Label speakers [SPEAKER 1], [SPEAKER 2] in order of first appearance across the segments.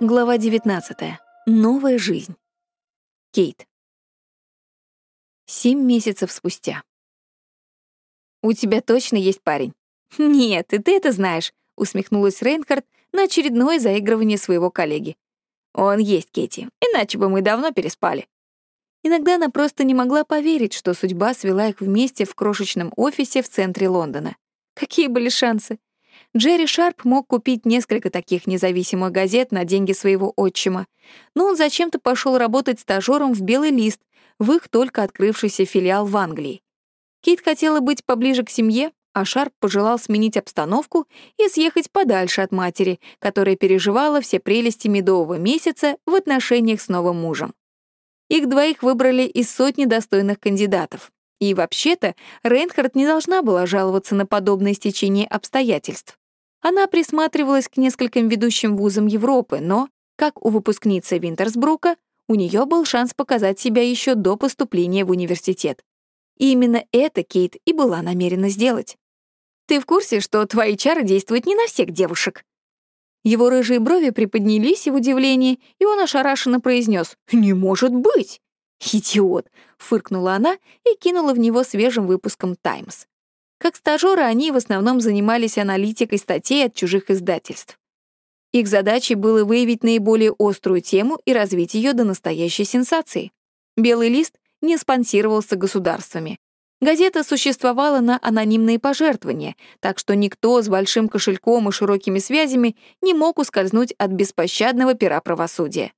[SPEAKER 1] Глава 19. Новая жизнь. Кейт. Семь месяцев спустя. «У тебя точно есть парень?» «Нет, и ты это знаешь», — усмехнулась Рейнхард на очередное заигрывание своего коллеги. «Он есть, Кейти, иначе бы мы давно переспали». Иногда она просто не могла поверить, что судьба свела их вместе в крошечном офисе в центре Лондона. Какие были шансы? Джерри Шарп мог купить несколько таких независимых газет на деньги своего отчима, но он зачем-то пошел работать стажером в «Белый лист», в их только открывшийся филиал в Англии. Кит хотела быть поближе к семье, а Шарп пожелал сменить обстановку и съехать подальше от матери, которая переживала все прелести медового месяца в отношениях с новым мужем. Их двоих выбрали из сотни достойных кандидатов. И вообще-то Рейнхард не должна была жаловаться на подобное стечение обстоятельств. Она присматривалась к нескольким ведущим вузам Европы, но, как у выпускницы Винтерсбрука, у нее был шанс показать себя еще до поступления в университет. И именно это Кейт и была намерена сделать. «Ты в курсе, что твои чары действуют не на всех девушек?» Его рыжие брови приподнялись в удивлении, и он ошарашенно произнес «Не может быть!» «Идиот!» — фыркнула она и кинула в него свежим выпуском «Таймс». Как стажеры они в основном занимались аналитикой статей от чужих издательств. Их задачей было выявить наиболее острую тему и развить ее до настоящей сенсации. «Белый лист» не спонсировался государствами. Газета существовала на анонимные пожертвования, так что никто с большим кошельком и широкими связями не мог ускользнуть от беспощадного пера правосудия.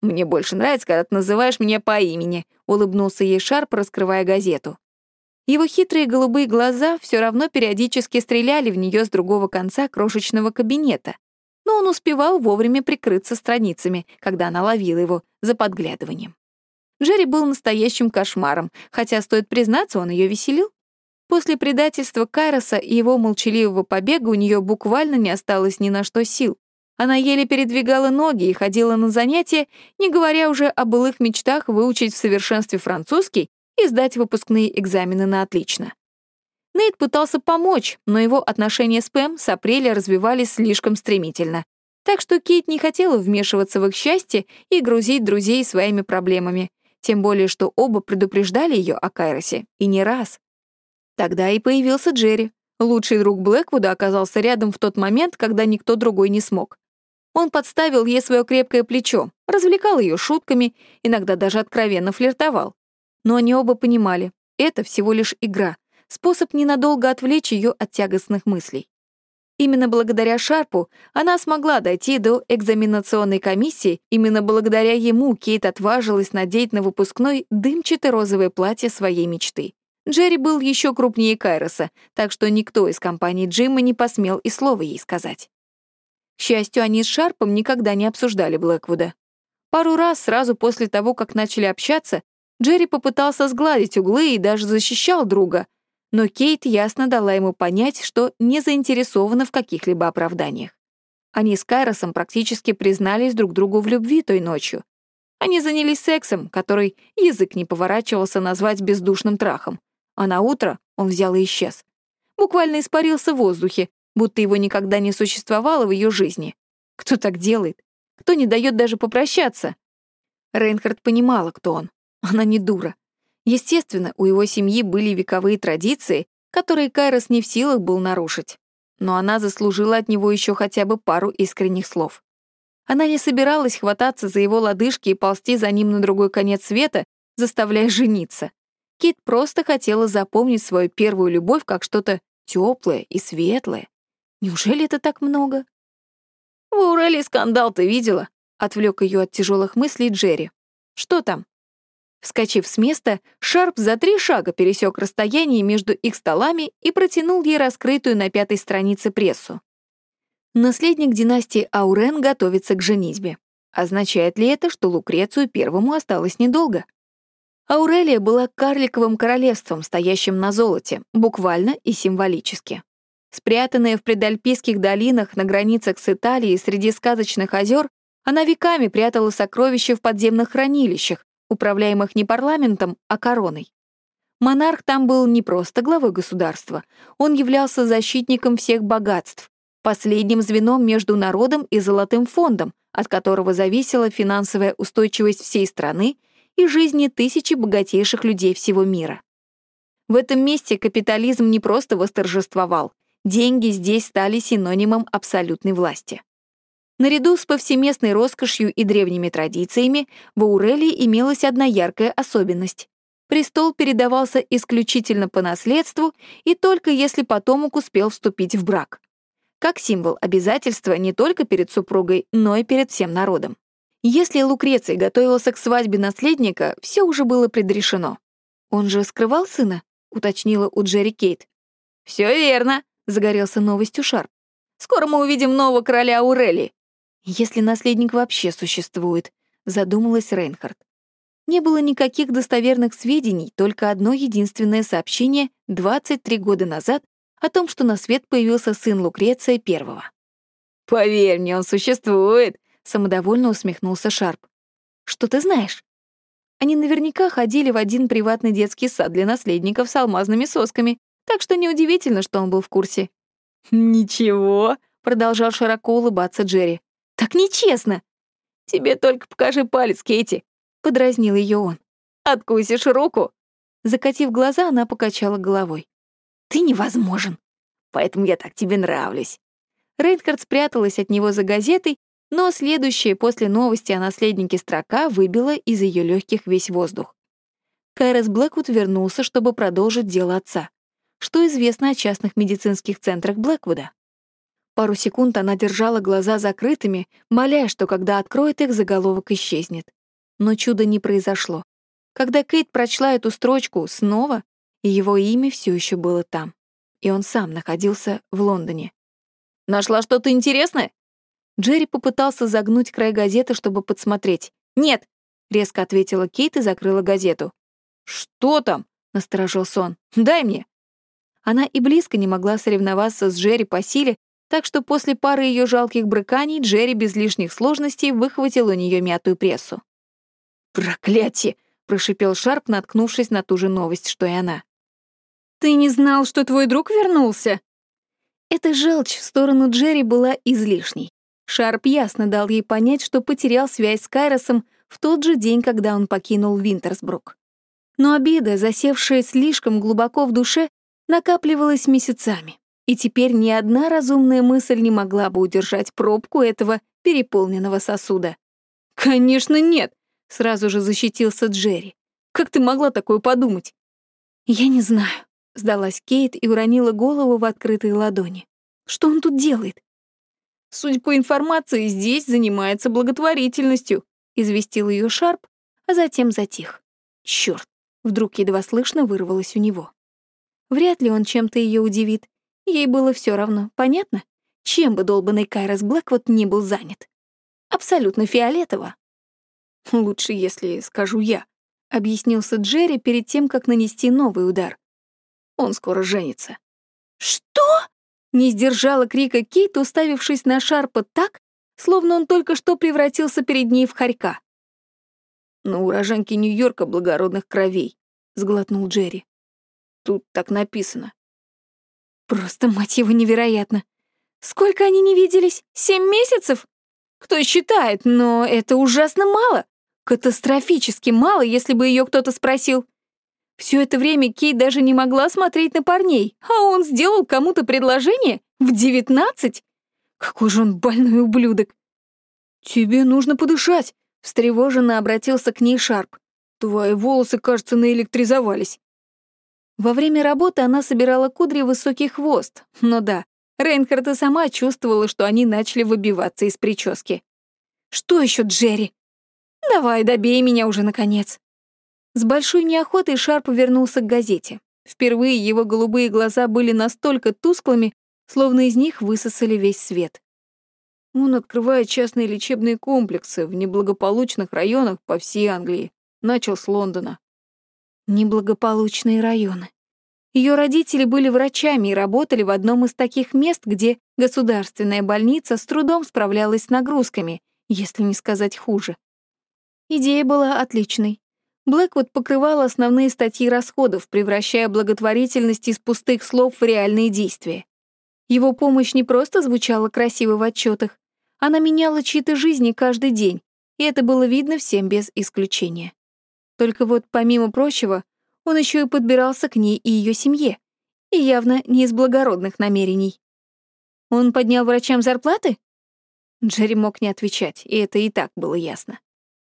[SPEAKER 1] «Мне больше нравится, когда ты называешь меня по имени», — улыбнулся ей Шарп, раскрывая газету. Его хитрые голубые глаза все равно периодически стреляли в нее с другого конца крошечного кабинета, но он успевал вовремя прикрыться страницами, когда она ловила его за подглядыванием. Джерри был настоящим кошмаром, хотя, стоит признаться, он ее веселил. После предательства Кайроса и его молчаливого побега у нее буквально не осталось ни на что сил. Она еле передвигала ноги и ходила на занятия, не говоря уже о былых мечтах выучить в совершенстве французский и сдать выпускные экзамены на отлично. Нейт пытался помочь, но его отношения с Пэм с апреля развивались слишком стремительно. Так что Кейт не хотела вмешиваться в их счастье и грузить друзей своими проблемами, тем более что оба предупреждали ее о Кайросе, и не раз. Тогда и появился Джерри. Лучший друг Блэквуда оказался рядом в тот момент, когда никто другой не смог. Он подставил ей свое крепкое плечо, развлекал ее шутками, иногда даже откровенно флиртовал. Но они оба понимали, это всего лишь игра, способ ненадолго отвлечь ее от тягостных мыслей. Именно благодаря Шарпу она смогла дойти до экзаменационной комиссии, именно благодаря ему Кейт отважилась надеть на выпускной дымчатое розовое платье своей мечты. Джерри был еще крупнее Кайроса, так что никто из компании Джима не посмел и слова ей сказать. К счастью, они с Шарпом никогда не обсуждали Блэквуда. Пару раз сразу после того, как начали общаться, Джерри попытался сгладить углы и даже защищал друга, но Кейт ясно дала ему понять, что не заинтересована в каких-либо оправданиях. Они с Кайросом практически признались друг другу в любви той ночью. Они занялись сексом, который язык не поворачивался назвать бездушным трахом, а на утро он взял и исчез. Буквально испарился в воздухе, будто его никогда не существовало в ее жизни. Кто так делает? Кто не дает даже попрощаться? Рейнхард понимала, кто он. Она не дура. Естественно, у его семьи были вековые традиции, которые Кайрос не в силах был нарушить. Но она заслужила от него еще хотя бы пару искренних слов. Она не собиралась хвататься за его лодыжки и ползти за ним на другой конец света, заставляя жениться. Кит просто хотела запомнить свою первую любовь как что-то теплое и светлое. Неужели это так много? «В Аурелии скандал ты видела?» — отвлек ее от тяжелых мыслей Джерри. «Что там?» Вскочив с места, Шарп за три шага пересек расстояние между их столами и протянул ей раскрытую на пятой странице прессу. Наследник династии Аурен готовится к женитьбе. Означает ли это, что Лукрецию первому осталось недолго? Аурелия была карликовым королевством, стоящим на золоте, буквально и символически. Спрятанная в предальпийских долинах на границах с Италией среди сказочных озер, она веками прятала сокровища в подземных хранилищах, управляемых не парламентом, а короной. Монарх там был не просто главой государства, он являлся защитником всех богатств, последним звеном между народом и золотым фондом, от которого зависела финансовая устойчивость всей страны и жизни тысячи богатейших людей всего мира. В этом месте капитализм не просто восторжествовал, деньги здесь стали синонимом абсолютной власти. Наряду с повсеместной роскошью и древними традициями в Аурелии имелась одна яркая особенность. Престол передавался исключительно по наследству и только если потомок успел вступить в брак. Как символ обязательства не только перед супругой, но и перед всем народом. Если Лукреций готовился к свадьбе наследника, все уже было предрешено. «Он же скрывал сына?» — уточнила у Джерри Кейт. «Все верно», — загорелся новостью Шарп. «Скоро мы увидим нового короля Аурелии». «Если наследник вообще существует», — задумалась Рейнхард. Не было никаких достоверных сведений, только одно единственное сообщение 23 года назад о том, что на свет появился сын Лукреция I. «Поверь мне, он существует», — самодовольно усмехнулся Шарп. «Что ты знаешь?» Они наверняка ходили в один приватный детский сад для наследников с алмазными сосками, так что неудивительно, что он был в курсе. «Ничего», — продолжал широко улыбаться Джерри. «Так нечестно!» «Тебе только покажи палец, Кейти», — подразнил ее он. «Откусишь руку?» Закатив глаза, она покачала головой. «Ты невозможен. Поэтому я так тебе нравлюсь». Рейнхард спряталась от него за газетой но следующая после новости о наследнике строка выбила из ее легких весь воздух. Кайрос Блэквуд вернулся, чтобы продолжить дело отца. Что известно о частных медицинских центрах Блэквуда? Пару секунд она держала глаза закрытыми, моляя, что когда откроет их, заголовок исчезнет. Но чуда не произошло. Когда Кейт прочла эту строчку снова, его имя все еще было там. И он сам находился в Лондоне. «Нашла что-то интересное?» Джерри попытался загнуть край газеты, чтобы подсмотреть. «Нет!» — резко ответила Кейт и закрыла газету. «Что там?» — насторожился он. «Дай мне!» Она и близко не могла соревноваться с Джерри по силе, так что после пары ее жалких брыканий Джерри без лишних сложностей выхватил у нее мятую прессу. «Проклятие!» — прошипел Шарп, наткнувшись на ту же новость, что и она. «Ты не знал, что твой друг вернулся?» Эта желчь в сторону Джерри была излишней. Шарп ясно дал ей понять, что потерял связь с Кайросом в тот же день, когда он покинул Винтерсбрук. Но обида, засевшая слишком глубоко в душе, накапливалась месяцами, и теперь ни одна разумная мысль не могла бы удержать пробку этого переполненного сосуда. «Конечно нет!» — сразу же защитился Джерри. «Как ты могла такое подумать?» «Я не знаю», — сдалась Кейт и уронила голову в открытые ладони. «Что он тут делает? Судя по информации, здесь занимается благотворительностью», — известил ее Шарп, а затем затих. Черт! вдруг едва слышно вырвалось у него. Вряд ли он чем-то ее удивит. Ей было все равно, понятно? Чем бы долбанный Кайрос Блэквуд не был занят. Абсолютно фиолетово. «Лучше, если скажу я», — объяснился Джерри перед тем, как нанести новый удар. «Он скоро женится». «Что?» Не сдержала крика Кейт, уставившись на Шарпа так, словно он только что превратился перед ней в хорька. «На уроженке Нью-Йорка благородных кровей», — сглотнул Джерри. «Тут так написано». «Просто, мать его, невероятно. Сколько они не виделись? Семь месяцев? Кто считает, но это ужасно мало. Катастрофически мало, если бы ее кто-то спросил. Все это время Кейт даже не могла смотреть на парней, а он сделал кому-то предложение в девятнадцать? Какой же он больной ублюдок! «Тебе нужно подышать», — встревоженно обратился к ней Шарп. «Твои волосы, кажется, наэлектризовались». Во время работы она собирала кудри высокий хвост, но да, Рейнхард и сама чувствовала, что они начали выбиваться из прически. «Что еще, Джерри? Давай, добей меня уже, наконец». С большой неохотой Шарп вернулся к газете. Впервые его голубые глаза были настолько тусклыми, словно из них высосали весь свет. Он открывает частные лечебные комплексы в неблагополучных районах по всей Англии. Начал с Лондона. Неблагополучные районы. Ее родители были врачами и работали в одном из таких мест, где государственная больница с трудом справлялась с нагрузками, если не сказать хуже. Идея была отличной. Блэквуд покрывал основные статьи расходов, превращая благотворительность из пустых слов в реальные действия. Его помощь не просто звучала красиво в отчетах, она меняла чьи-то жизни каждый день, и это было видно всем без исключения. Только вот, помимо прочего, он еще и подбирался к ней и ее семье, и явно не из благородных намерений. Он поднял врачам зарплаты? Джерри мог не отвечать, и это и так было ясно.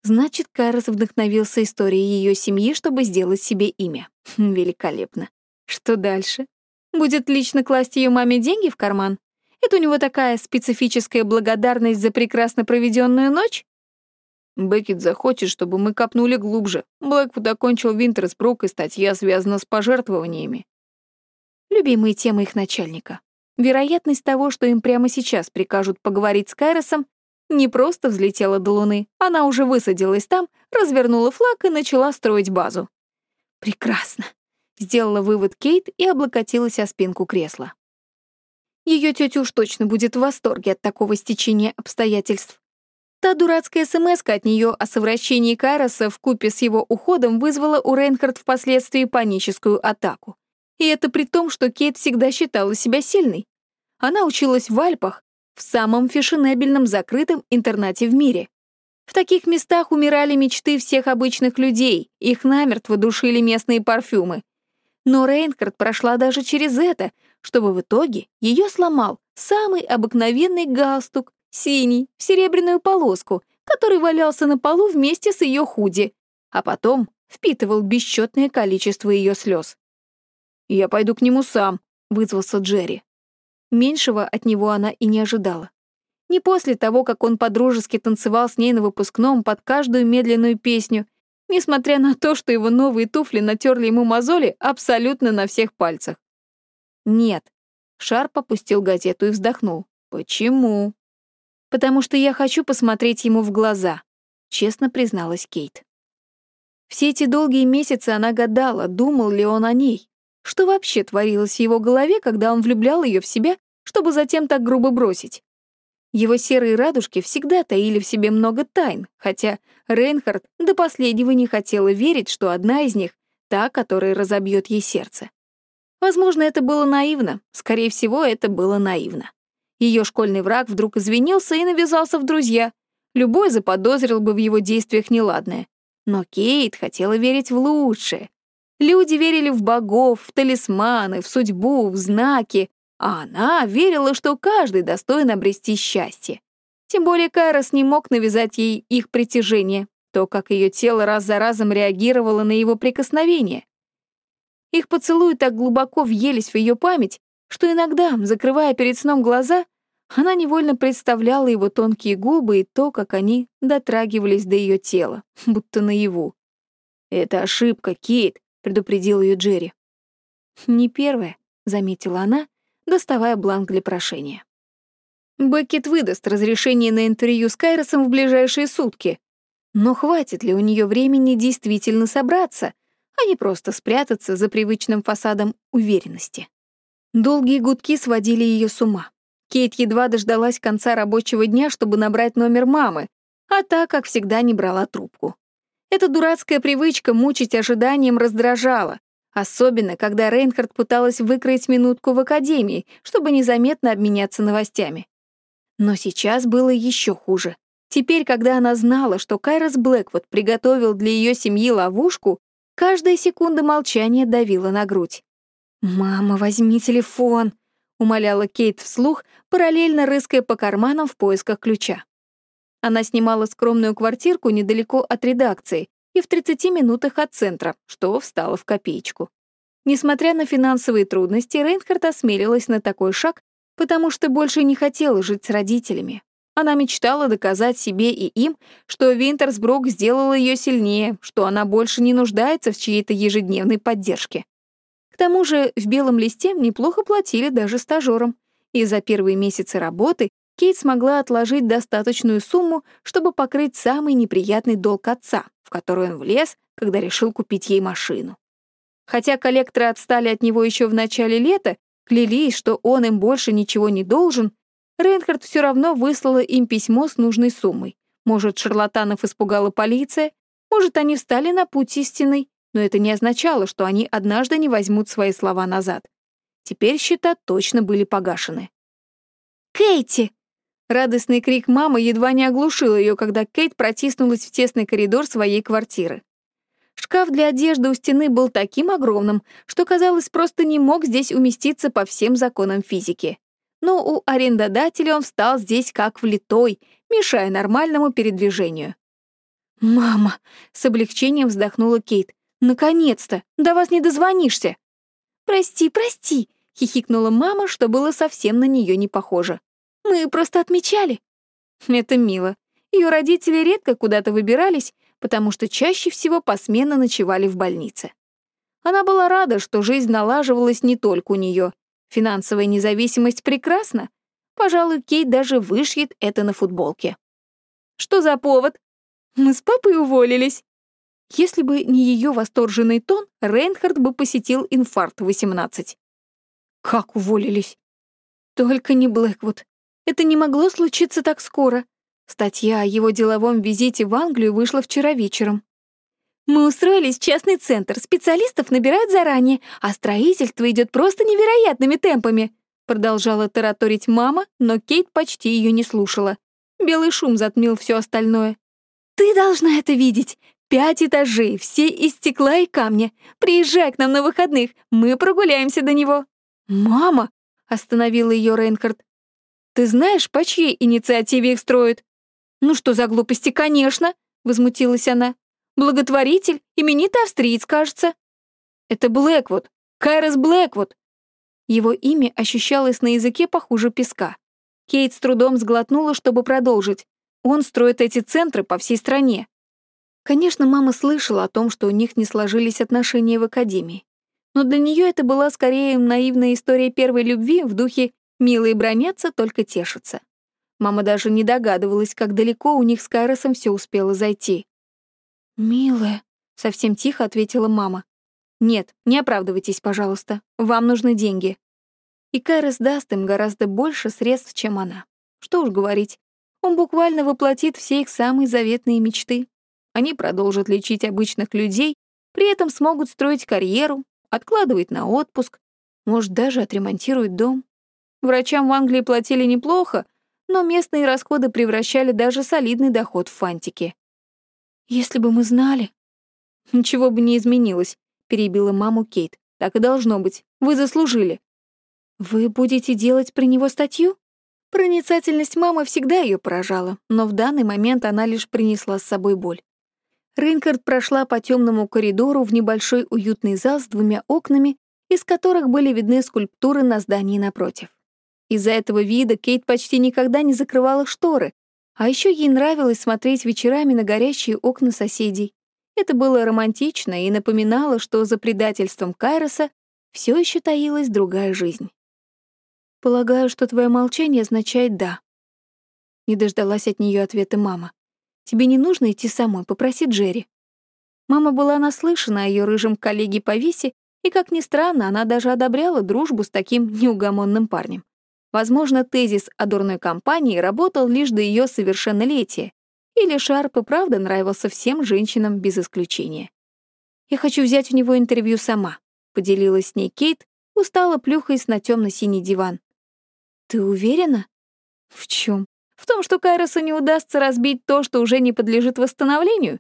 [SPEAKER 1] Значит, Кайрос вдохновился историей ее семьи, чтобы сделать себе имя. Великолепно. Что дальше? Будет лично класть ее маме деньги в карман? Это у него такая специфическая благодарность за прекрасно проведенную ночь?
[SPEAKER 2] Беккет захочет, чтобы мы копнули глубже. Блэквуд окончил Винтерсбрук, и статья связана с пожертвованиями.
[SPEAKER 1] Любимые темы их начальника. Вероятность того, что им прямо сейчас прикажут поговорить с Кайросом, не просто взлетела до Луны, она уже высадилась там, развернула флаг и начала строить базу. «Прекрасно», — сделала вывод Кейт и облокотилась о спинку кресла. Ее тетя уж точно будет в восторге от такого стечения обстоятельств. Та дурацкая смс от нее о совращении Кайроса в купе с его уходом вызвала у Рейнхард впоследствии паническую атаку. И это при том, что Кейт всегда считала себя сильной. Она училась в Альпах, в самом фешенебельном закрытом интернате в мире. В таких местах умирали мечты всех обычных людей, их намертво душили местные парфюмы. Но Рейнхард прошла даже через это, чтобы в итоге ее сломал самый обыкновенный галстук, синий, в серебряную полоску, который валялся на полу вместе с ее худи, а потом впитывал бесчетное количество ее слез.
[SPEAKER 2] «Я пойду к нему сам», — вызвался Джерри.
[SPEAKER 1] Меньшего от него она и не ожидала. Не после того, как он подружески танцевал с ней на выпускном под каждую медленную песню, несмотря на то, что его новые туфли натерли ему мозоли абсолютно на всех пальцах. Нет. Шарп опустил газету и вздохнул. Почему? Потому что я хочу посмотреть ему в глаза», — честно призналась Кейт. Все эти долгие месяцы она гадала, думал ли он о ней. Что вообще творилось в его голове, когда он влюблял ее в себя, чтобы затем так грубо бросить? Его серые радужки всегда таили в себе много тайн, хотя Рейнхард до последнего не хотела верить, что одна из них — та, которая разобьет ей сердце. Возможно, это было наивно, скорее всего, это было наивно. Ее школьный враг вдруг извинился и навязался в друзья. Любой заподозрил бы в его действиях неладное. Но Кейт хотела верить в лучшее. Люди верили в богов, в талисманы, в судьбу, в знаки, а она верила, что каждый достоин обрести счастье. Тем более Кайрос не мог навязать ей их притяжение, то, как ее тело раз за разом реагировало на его прикосновение. Их поцелуи так глубоко въелись в ее память, что иногда, закрывая перед сном глаза, она невольно представляла его тонкие губы и то, как они дотрагивались до ее тела, будто наяву.
[SPEAKER 2] «Это ошибка, Кейт», — предупредил ее Джерри.
[SPEAKER 1] «Не первая», — заметила она, доставая бланк для прошения. Беккет выдаст разрешение на интервью с Кайросом в ближайшие сутки. Но хватит ли у нее времени действительно собраться, а не просто спрятаться за привычным фасадом уверенности? Долгие гудки сводили ее с ума. Кейт едва дождалась конца рабочего дня, чтобы набрать номер мамы, а та, как всегда, не брала трубку. Эта дурацкая привычка мучить ожиданием раздражала, особенно когда Рейнхард пыталась выкроить минутку в академии, чтобы незаметно обменяться новостями. Но сейчас было еще хуже. Теперь, когда она знала, что Кайрос Блэквуд приготовил для ее семьи ловушку, каждая секунда молчания давила на грудь. «Мама, возьми телефон», — умоляла Кейт вслух, параллельно рыская по карманам в поисках ключа. Она снимала скромную квартирку недалеко от редакции и в 30 минутах от центра, что встало в копеечку. Несмотря на финансовые трудности, Рейнхард осмелилась на такой шаг, потому что больше не хотела жить с родителями. Она мечтала доказать себе и им, что Винтерсбрук сделал ее сильнее, что она больше не нуждается в чьей-то ежедневной поддержке тому же в белом листе неплохо платили даже стажерам, и за первые месяцы работы Кейт смогла отложить достаточную сумму, чтобы покрыть самый неприятный долг отца, в который он влез, когда решил купить ей машину. Хотя коллекторы отстали от него еще в начале лета, клялись, что он им больше ничего не должен, Рейнхард все равно выслала им письмо с нужной суммой. Может, шарлатанов испугала полиция, может, они встали на путь истинный, но это не означало, что они однажды не возьмут свои слова назад. Теперь счета точно были погашены. «Кейти!» Радостный крик мамы едва не оглушил ее, когда Кейт протиснулась в тесный коридор своей квартиры. Шкаф для одежды у стены был таким огромным, что, казалось, просто не мог здесь уместиться по всем законам физики. Но у арендодателя он встал здесь как влитой, мешая нормальному передвижению. «Мама!» — с облегчением вздохнула Кейт. «Наконец-то! До вас не дозвонишься!» «Прости, прости!» — хихикнула мама, что было совсем на нее не похоже. Мы просто отмечали». Это мило. Ее родители редко куда-то выбирались, потому что чаще всего посменно ночевали в больнице. Она была рада, что жизнь налаживалась не только у нее. Финансовая независимость прекрасна. Пожалуй, Кейт даже вышьет это на футболке. Что за повод? Мы с папой уволились. Если бы не ее восторженный тон, Рейнхард бы посетил инфаркт 18. Как уволились? Только не Блэквуд. Это не могло случиться так скоро. Статья о его деловом визите в Англию вышла вчера вечером. Мы устроились в частный центр, специалистов набирают заранее, а строительство идет просто невероятными темпами. Продолжала тараторить мама, но Кейт почти ее не слушала. Белый шум затмил все остальное. «Ты должна это видеть. Пять этажей, все из стекла и камня. Приезжай к нам на выходных, мы прогуляемся до него». «Мама!» — остановила ее Рейнхард. Ты знаешь, по чьей инициативе их строят?» «Ну что за глупости, конечно!» — возмутилась она. «Благотворитель, именитый австриец, кажется». «Это Блэквуд, Кайрос Блэквуд». Его имя ощущалось на языке похуже песка. Кейт с трудом сглотнула, чтобы продолжить. Он строит эти центры по всей стране. Конечно, мама слышала о том, что у них не сложились отношения в академии. Но для нее это была скорее наивная история первой любви в духе Милые бронятся, только тешатся. Мама даже не догадывалась, как далеко у них с Кайросом все успело зайти. «Милая», — совсем тихо ответила мама. «Нет, не оправдывайтесь, пожалуйста. Вам нужны деньги». И Кайрос даст им гораздо больше средств, чем она. Что уж говорить, он буквально воплотит все их самые заветные мечты. Они продолжат лечить обычных людей, при этом смогут строить карьеру, откладывать на отпуск, может, даже отремонтируют дом. Врачам в Англии платили неплохо, но местные расходы превращали даже солидный доход в фантики. «Если бы мы знали...» «Ничего бы не изменилось», — перебила маму Кейт. «Так и должно быть. Вы заслужили». «Вы будете делать про него статью?» Проницательность мамы всегда ее поражала, но в данный момент она лишь принесла с собой боль. Рейнкард прошла по темному коридору в небольшой уютный зал с двумя окнами, из которых были видны скульптуры на здании напротив. Из-за этого вида Кейт почти никогда не закрывала шторы, а еще ей нравилось смотреть вечерами на горящие окна соседей. Это было романтично и напоминало, что за предательством Кайроса все еще таилась другая жизнь. «Полагаю, что твое молчание означает «да». Не дождалась от нее ответа мама. «Тебе не нужно идти самой, попроси Джерри». Мама была наслышана о ее рыжем коллеге по весе, и, как ни странно, она даже одобряла дружбу с таким неугомонным парнем. Возможно, тезис о дурной компании работал лишь до ее совершеннолетия, или Шарп и правда нравился всем женщинам без исключения. «Я хочу взять у него интервью сама», — поделилась с ней Кейт, устало плюхаясь на темно синий диван. «Ты уверена?» «В чем? В том, что Кайросу не удастся разбить то, что уже не подлежит восстановлению?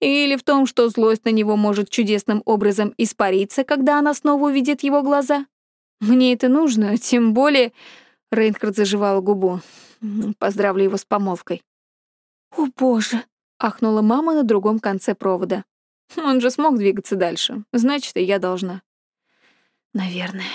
[SPEAKER 1] Или в том, что злость на него может чудесным образом испариться, когда она снова увидит его глаза? Мне это нужно, тем более...» Рейнхард заживал губу. Поздравлю его с помолвкой. «О, боже!» — ахнула мама на другом конце провода. Он же смог двигаться дальше. Значит, и я должна. Наверное.